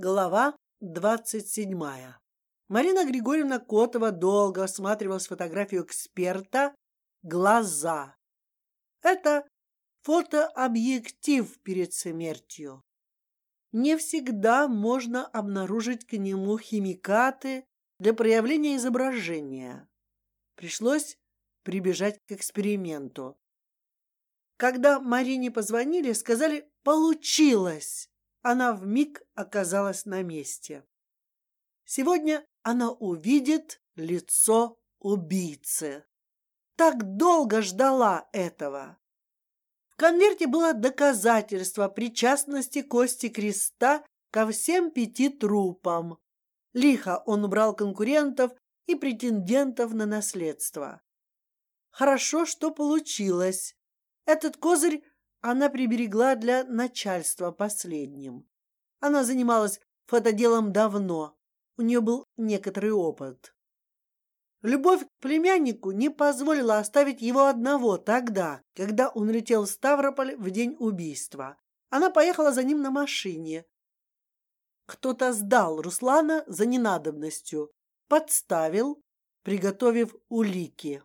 Глава двадцать седьмая. Марина Григорьевна Котова долго осматривала фотографию эксперта глаза. Это фотообъектив перед смертью. Не всегда можно обнаружить к нему химикаты для проявления изображения. Пришлось прибежать к эксперименту. Когда Марине позвонили, сказали «получилось» она в миг оказалась на месте. Сегодня она увидит лицо убийцы. Так долго ждала этого. В конверте было доказательство причастности Кости Креста ко всем пяти трупам. Лихо он убрал конкурентов и претендентов на наследство. Хорошо, что получилось. Этот козырь она приберегла для начальства последним. Она занималась фотоделом давно, у нее был некоторый опыт. Любовь к племяннику не позволила оставить его одного тогда, когда он летел в Ставрополь в день убийства. Она поехала за ним на машине. Кто-то сдал Руслана за ненадобностью, подставил, приготовив улики.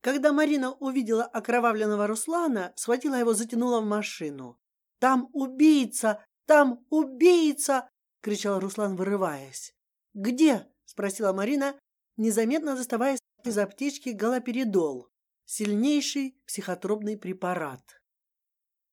Когда Марина увидела окровавленного Руслана, схватила его, затянула в машину. Там убийца, там убийца! кричал Руслан, вырываясь. Где? спросила Марина, незаметно доставая из аптечки галоперидол, сильнейший психотропный препарат.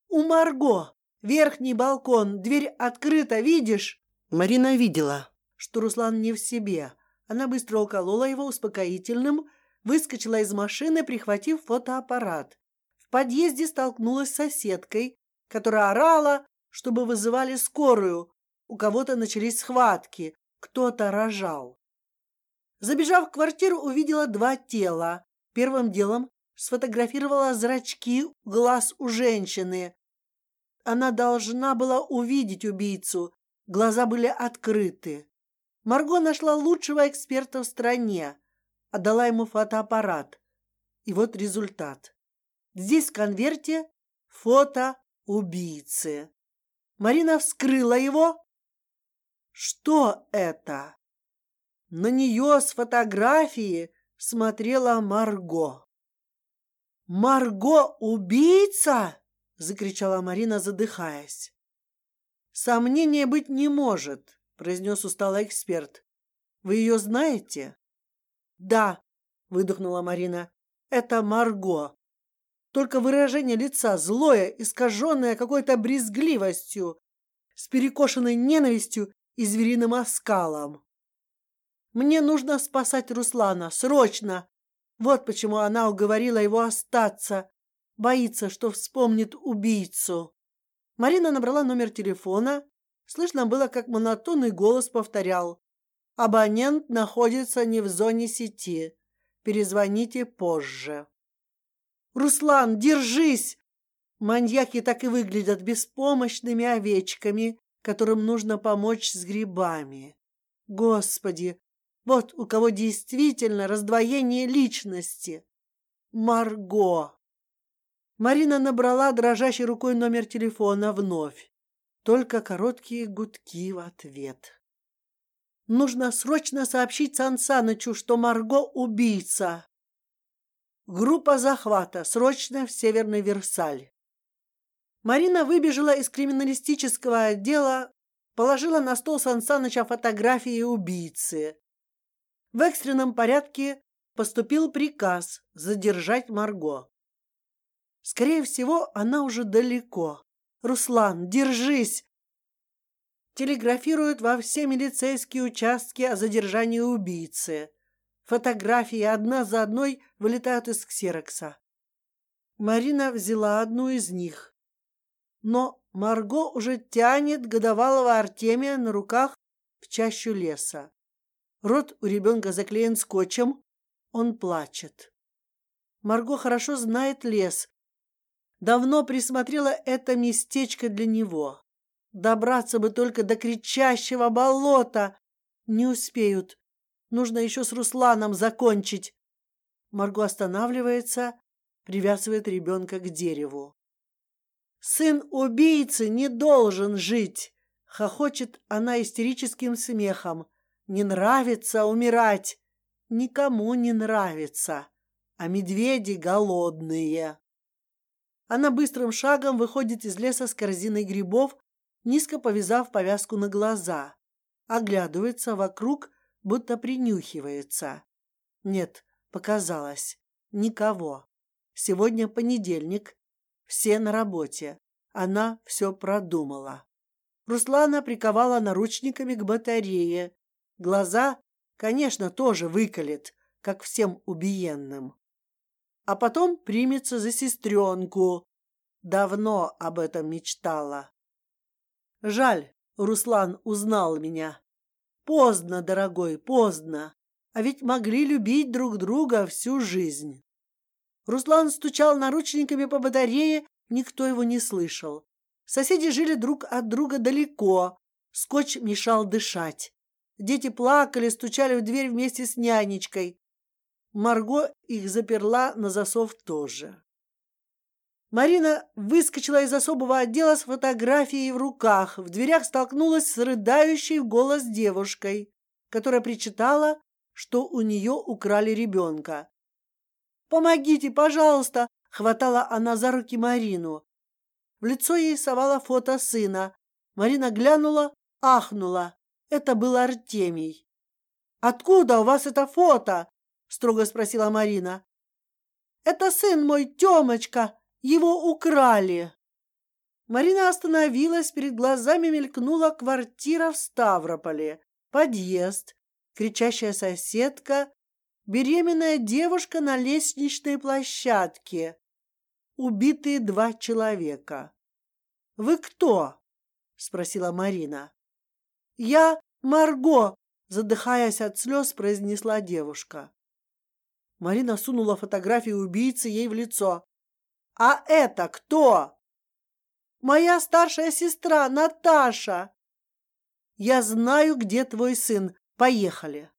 У Марго верхний балкон, дверь открыта, видишь? Марина видела, что Руслан не в себе. Она быстро уколола его успокоительным, выскочила из машины, прихватив фотоаппарат. В подъезде столкнулась с соседкой, которая орала, чтобы вызывали скорую. У кого-то начались схватки, кто-то рожал. Забежав в квартиру, увидела два тела. Первым делом сфотографировала зрачки глаз у женщины. Она должна была увидеть убийцу. Глаза были открыты. Марго нашла лучшего эксперта в стране отдала ему фотоаппарат. И вот результат. Здесь в конверте фото убийцы. Марина вскрыла его. Что это? На нее с фотографии смотрела Марго. Марго убийца! закричала Марина, задыхаясь. Сомнения быть не может, произнес усталый эксперт. Вы ее знаете? Да, выдохнула Марина. Это Марго. Только выражение лица злое, искаженное какой-то брезгливостью, с перекошенной ненавистью и звериным оскалом. Мне нужно спасать Руслана срочно. Вот почему она уговорила его остаться. Боится, что вспомнит убийцу. Марина набрала номер телефона. Слышно было, как монотонный голос повторял: Абонент находится не в зоне сети. Перезвоните позже. Руслан, держись! Маньяки так и выглядят беспомощными овечками, которым нужно помочь с грибами. Господи, вот у кого действительно раздвоение личности. Марго. Марина набрала дрожащей рукой номер телефона вновь. Только короткие гудки в ответ. Нужно срочно сообщить Сан Санычу, что Марго убийца. Группа захвата срочно в Северный Версаль. Марина выбежала из криминалистического отдела, положила на стол Сан Саныча фотографии убийцы. В экстренном порядке поступил приказ задержать Марго. Скорее всего, она уже далеко. Руслан, держись! Телеграфируют во все милицейские участки о задержании убийцы. Фотографии одна за одной вылетают из ксерокса. Марина взяла одну из них, но Марго уже тянет годовалого Артемия на руках в чащу леса. Рот у ребенка заклеен скотчем, он плачет. Марго хорошо знает лес, давно присмотрела это местечко для него. Добраться бы только до кричащего болота. Не успеют. Нужно еще с Русланом закончить. Марго останавливается, привязывает ребенка к дереву. Сын убийцы не должен жить. Хохочет она истерическим смехом. Не нравится умирать. Никому не нравится. А медведи голодные. Она быстрым шагом выходит из леса с корзиной грибов, низко повязав повязку на глаза, оглядывается вокруг, будто принюхивается. Нет, показалось, никого. Сегодня понедельник, все на работе. Она все продумала. Руслана приковала наручниками к батарее. Глаза, конечно, тоже выколет, как всем убиенным. А потом примется за сестренку. Давно об этом мечтала. Жаль, Руслан узнал меня. Поздно, дорогой, поздно. А ведь могли любить друг друга всю жизнь. Руслан стучал наручниками по батарее, никто его не слышал. Соседи жили друг от друга далеко. Скотч мешал дышать. Дети плакали, стучали в дверь вместе с нянечкой. Марго их заперла на засов тоже. Марина выскочила из особого отдела с фотографией в руках. В дверях столкнулась с рыдающей в голос девушкой, которая причитала, что у нее украли ребенка. Помогите, пожалуйста! Хватала она за руки Марину. В лицо ей совала фото сына. Марина глянула, ахнула. Это был Артемий. Откуда у вас это фото? строго спросила Марина. Это сын мой, Темочка. Его украли. Марина остановилась, перед глазами мелькнула квартира в Ставрополе, подъезд, кричащая соседка, беременная девушка на лестничной площадке, убитые два человека. Вы кто? спросила Марина. Я Марго, задыхаясь от слез, произнесла девушка. Марина сунула фотографию убийцы ей в лицо. А это кто? Моя старшая сестра Наташа. Я знаю, где твой сын. Поехали.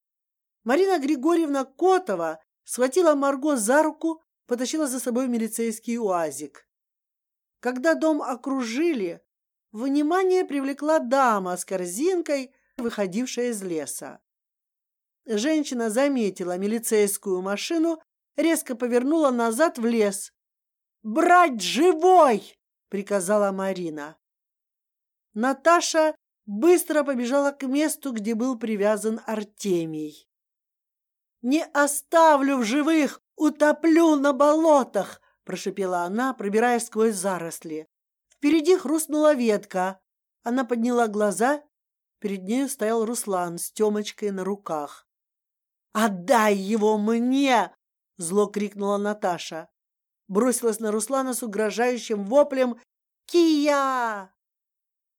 Марина Григорьевна Котова схватила Марго за руку, потащила за собой милицейский уазик. Когда дом окружили, внимание привлекла дама с корзинкой, выходившая из леса. Женщина заметила милицейскую машину, резко повернула назад в лес. Брать живой! приказала Марина. Наташа быстро побежала к месту, где был привязан Артемий. Не оставлю в живых, утоплю на болотах, прошепела она, пробираясь сквозь заросли. Впереди хрустнула ветка. Она подняла глаза. Перед ней стоял Руслан с Темочкой на руках. Отдай его мне! Зло крикнула Наташа бросилась на Руслана с угрожающим воплем «Кия!».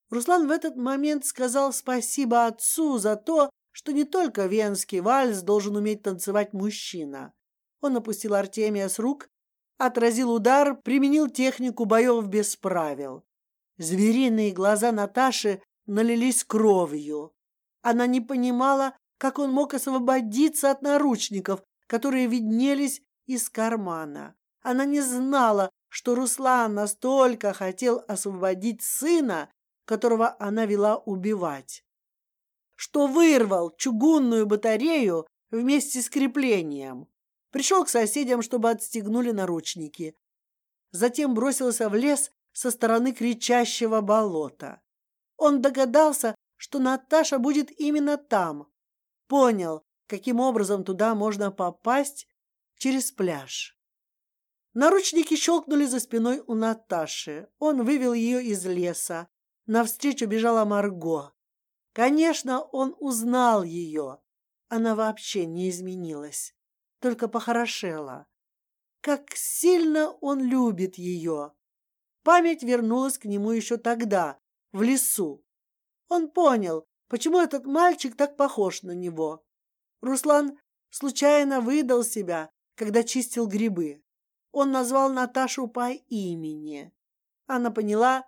Руслан в этот момент сказал спасибо отцу за то, что не только венский вальс должен уметь танцевать мужчина. Он опустил Артемия с рук, отразил удар, применил технику боев без правил. Звериные глаза Наташи налились кровью. Она не понимала, как он мог освободиться от наручников, которые виднелись из кармана. Она не знала, что Руслан настолько хотел освободить сына, которого она вела убивать, что вырвал чугунную батарею вместе с креплением. Пришел к соседям, чтобы отстегнули наручники. Затем бросился в лес со стороны кричащего болота. Он догадался, что Наташа будет именно там. Понял, каким образом туда можно попасть через пляж. Наручники щелкнули за спиной у Наташи. Он вывел ее из леса. Навстречу бежала Марго. Конечно, он узнал ее. Она вообще не изменилась, только похорошела. Как сильно он любит ее. Память вернулась к нему еще тогда, в лесу. Он понял, почему этот мальчик так похож на него. Руслан случайно выдал себя, когда чистил грибы. Он назвал Наташу по имени. Она поняла,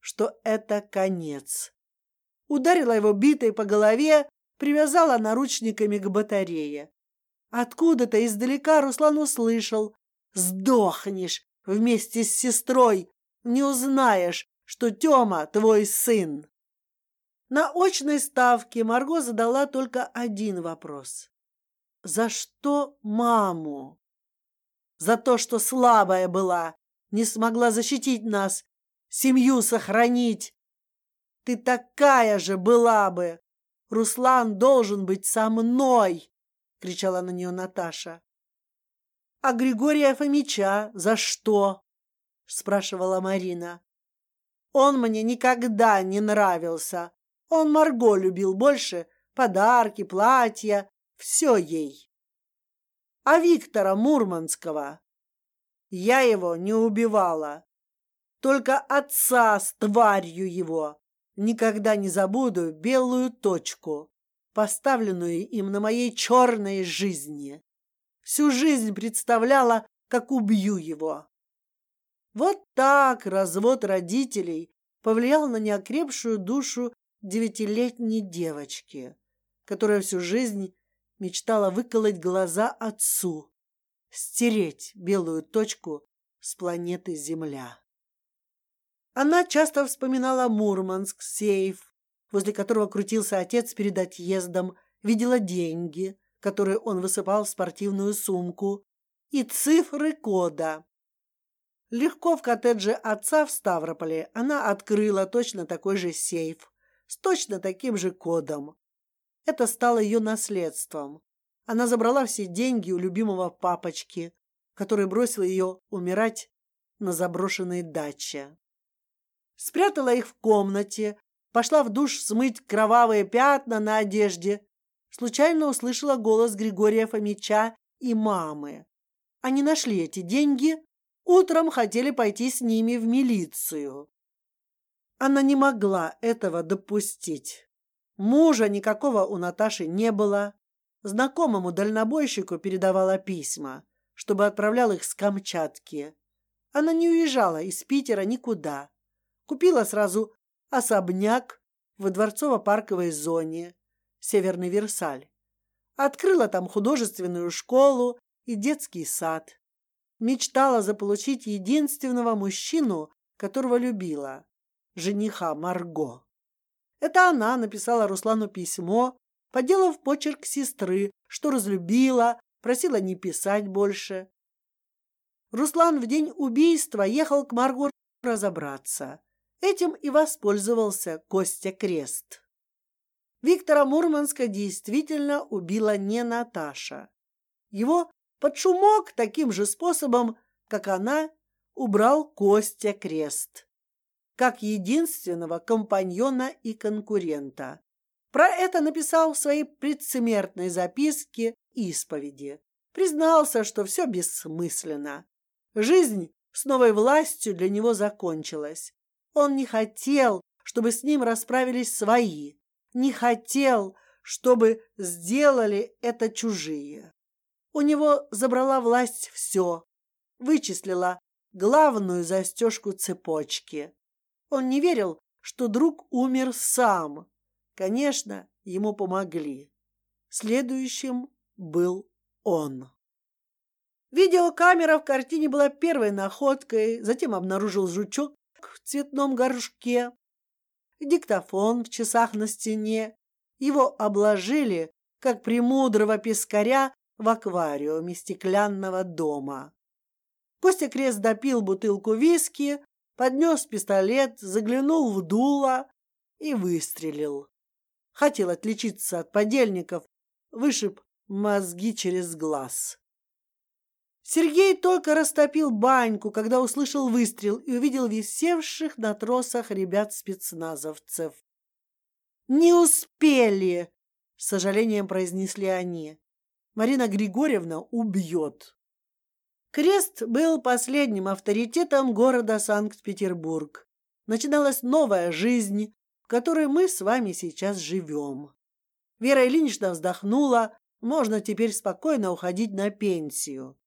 что это конец. Ударила его битой по голове, привязала наручниками к батарее. Откуда-то издалека Руслан услышал: "Сдохнешь вместе с сестрой, не узнаешь, что Тёма твой сын". На очной ставке Марго задала только один вопрос: за что маму? За то, что слабая была, не смогла защитить нас, семью сохранить. Ты такая же была бы. Руслан должен быть со мной, кричала на нее Наташа. А Григория Фомича за что? спрашивала Марина. Он мне никогда не нравился. Он Марго любил больше, подарки, платья, все ей. А Виктора Мурманского я его не убивала, только отца с тварью его. Никогда не забуду белую точку, поставленную им на моей черной жизни. Всю жизнь представляла, как убью его. Вот так развод родителей повлиял на неокрепшую душу девятилетней девочки, которая всю жизнь мечтала выколоть глаза отцу, стереть белую точку с планеты Земля. Она часто вспоминала Мурманск, сейф, возле которого крутился отец перед отъездом, видела деньги, которые он высыпал в спортивную сумку, и цифры кода. Легко в коттедже отца в Ставрополе она открыла точно такой же сейф, с точно таким же кодом. Это стало ее наследством. Она забрала все деньги у любимого папочки, который бросил ее умирать на заброшенной даче. Спрятала их в комнате, пошла в душ смыть кровавые пятна на одежде. Случайно услышала голос Григория Фомича и мамы. Они нашли эти деньги, утром хотели пойти с ними в милицию. Она не могла этого допустить. Мужа никакого у Наташи не было. Знакомому дальнобойщику передавала письма, чтобы отправлял их с Камчатки. Она не уезжала из Питера никуда. Купила сразу особняк в дворцово-парковой зоне, Северный Версаль. Открыла там художественную школу и детский сад. Мечтала заполучить единственного мужчину, которого любила жениха Марго. Это она написала Руслану письмо, поделав почерк сестры, что разлюбила, просила не писать больше. Руслан в день убийства ехал к Марго разобраться. Этим и воспользовался Костя Крест. Виктора Мурманска действительно убила не Наташа. Его под шумок таким же способом, как она, убрал Костя Крест как единственного компаньона и конкурента. Про это написал в своей предсмертной записке исповеди. Признался, что все бессмысленно. Жизнь с новой властью для него закончилась. Он не хотел, чтобы с ним расправились свои, не хотел, чтобы сделали это чужие. У него забрала власть все, вычислила главную застежку цепочки. Он не верил, что друг умер сам. Конечно, ему помогли. Следующим был он. Видеокамера в картине была первой находкой, затем обнаружил жучок в цветном горшке, диктофон в часах на стене. Его обложили, как премудрого пескаря в аквариуме стеклянного дома. Костя Крест допил бутылку виски, поднес пистолет, заглянул в дуло и выстрелил. Хотел отличиться от подельников, вышиб мозги через глаз. Сергей только растопил баньку, когда услышал выстрел и увидел висевших на тросах ребят спецназовцев. Не успели, с сожалением произнесли они. Марина Григорьевна убьет. Крест был последним авторитетом города Санкт-Петербург. Начиналась новая жизнь, в которой мы с вами сейчас живем. Вера Ильинична вздохнула. Можно теперь спокойно уходить на пенсию.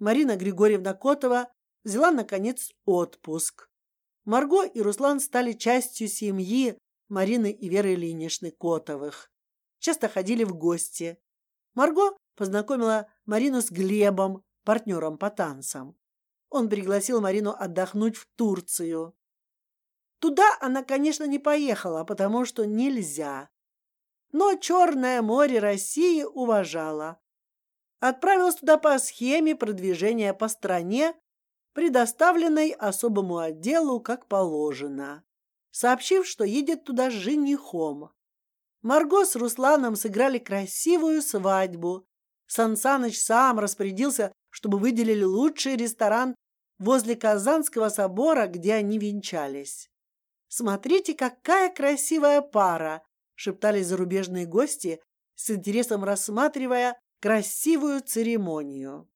Марина Григорьевна Котова взяла наконец отпуск. Марго и Руслан стали частью семьи Марины и Веры Ильиничны Котовых. Часто ходили в гости. Марго познакомила Марину с Глебом, партнером по танцам. Он пригласил Марину отдохнуть в Турцию. Туда она, конечно, не поехала, потому что нельзя. Но Черное море России уважала. Отправилась туда по схеме продвижения по стране, предоставленной особому отделу, как положено, сообщив, что едет туда женихом. Марго с Русланом сыграли красивую свадьбу. Сансаныч сам распорядился, чтобы выделили лучший ресторан возле Казанского собора, где они венчались. Смотрите, какая красивая пара! шептались зарубежные гости, с интересом рассматривая красивую церемонию.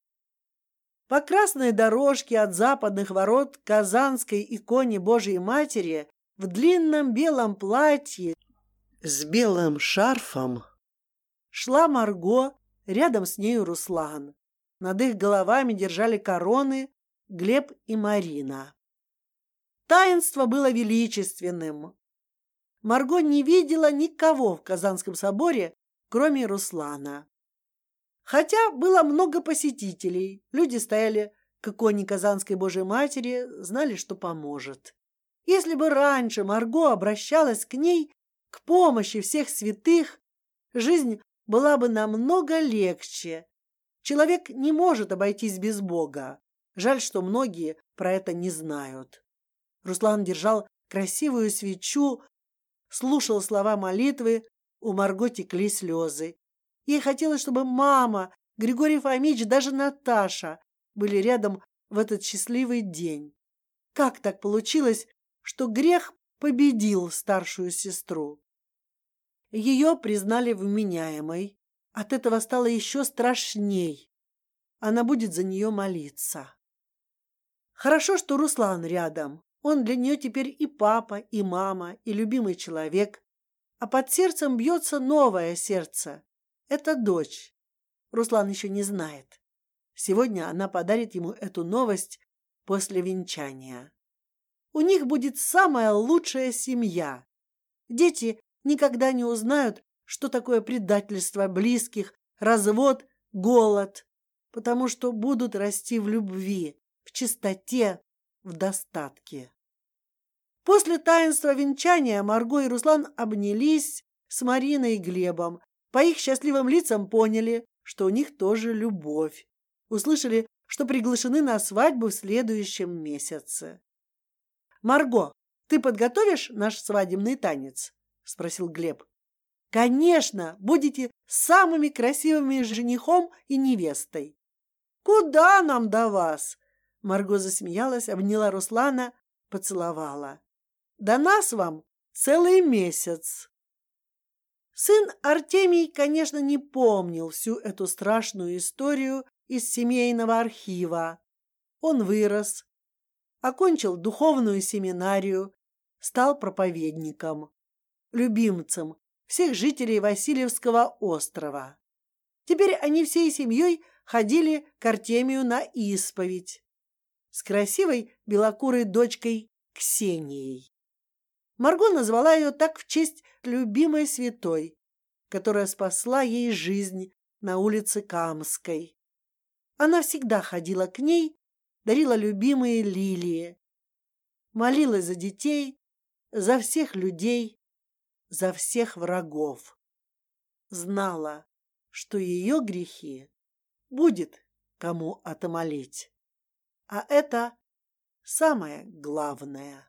По красной дорожке от западных ворот Казанской иконе Божьей Матери в длинном белом платье с белым шарфом шла Марго, рядом с нею Руслан. Над их головами держали короны Глеб и Марина. Таинство было величественным. Марго не видела никого в Казанском соборе, кроме Руслана. Хотя было много посетителей, люди стояли к иконе Казанской Божьей Матери, знали, что поможет. Если бы раньше Марго обращалась к ней к помощи всех святых, жизнь была бы намного легче. Человек не может обойтись без Бога. Жаль, что многие про это не знают. Руслан держал красивую свечу, слушал слова молитвы, у Марго текли слезы. Ей хотелось, чтобы мама, Григорий Фомич, даже Наташа были рядом в этот счастливый день. Как так получилось, что грех победил старшую сестру? Ее признали вменяемой. От этого стало еще страшней. Она будет за нее молиться. Хорошо, что Руслан рядом. Он для нее теперь и папа, и мама, и любимый человек. А под сердцем бьется новое сердце. Это дочь. Руслан еще не знает. Сегодня она подарит ему эту новость после венчания. У них будет самая лучшая семья. Дети никогда не узнают, что такое предательство близких, развод, голод, потому что будут расти в любви, в чистоте, в достатке. После таинства венчания Марго и Руслан обнялись с Мариной и Глебом. По их счастливым лицам поняли, что у них тоже любовь. Услышали, что приглашены на свадьбу в следующем месяце. Марго, ты подготовишь наш свадебный танец? – спросил Глеб. Конечно, будете самыми красивыми женихом и невестой. Куда нам до вас? Марго засмеялась, обняла Руслана, поцеловала. До нас вам целый месяц. Сын Артемий, конечно, не помнил всю эту страшную историю из семейного архива. Он вырос, окончил духовную семинарию, стал проповедником, любимцем всех жителей Васильевского острова. Теперь они всей семьей ходили к Артемию на исповедь с красивой белокурой дочкой Ксенией. Марго назвала ее так в честь любимой святой, которая спасла ей жизнь на улице Камской. Она всегда ходила к ней, дарила любимые лилии, молилась за детей, за всех людей, за всех врагов. Знала, что ее грехи будет кому отомолить. А это самое главное.